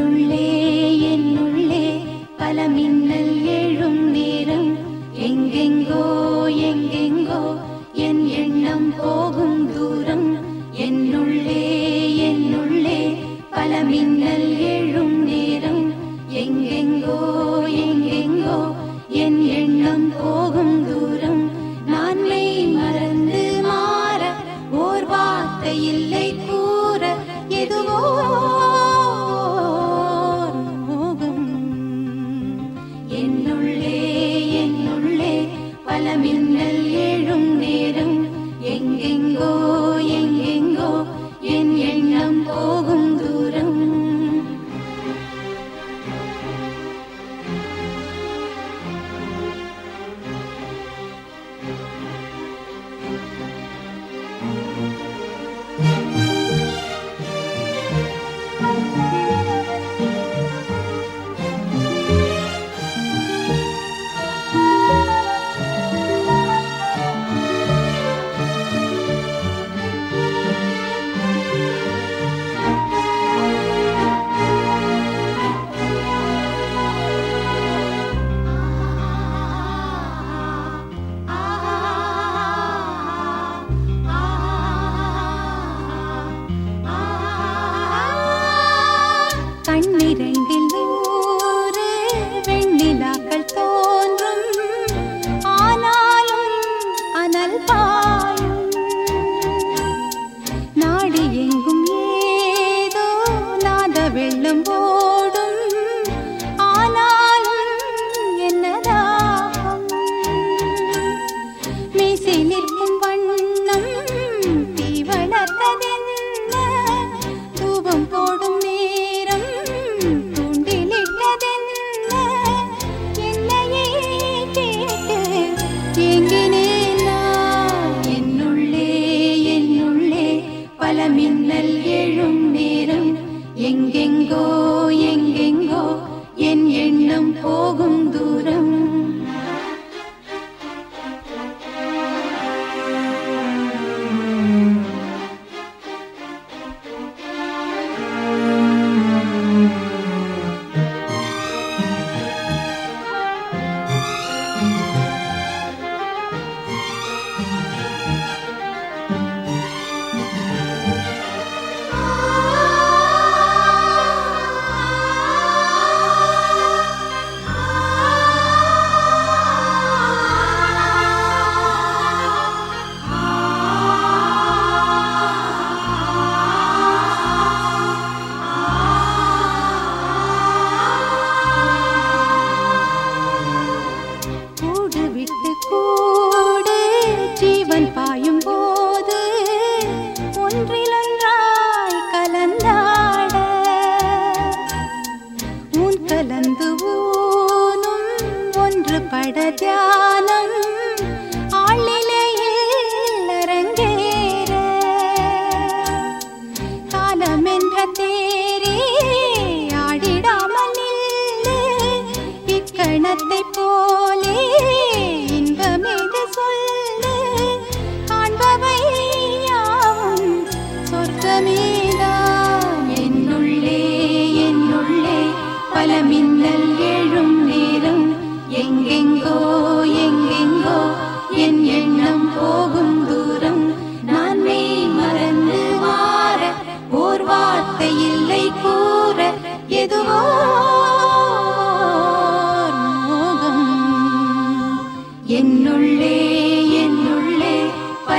என்னுள்ளே என்னுள்ளே பல மின்னல் எழும் நேரம். எங்கெங்கோ எங்கெங்கோ என் எண்ணம் போகும் தூரம். என்னுள்ளே என்னுள்ளே பல மின்னல் எழும் நேரம். எங்கெங்கோ எங்கெங்கோ என் எண்ணம் போகும் தூரம். நான் மெய் மறந்து மாற ஓர் வார்த்தை இல்லை கூற. எதுவோ நேரம் ஓடும் ஆனாலும் என்னதாகும்? மீசை நிற்கும் வண்ணம் தீ வளர்த்ததென்ன? தூபம் போடும் நேரம் தூண்டிலிட்டதென்ன என்னையே கேட்டு ஏங்கினேன்? நான். என்னுள்ளே என்னுள்ளே பல மின்னல் எழும் எங்கெங்கோ எங்கெங்கோ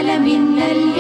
என்னுள்ளே என்னுள்ளே பல மின்னல் எழும்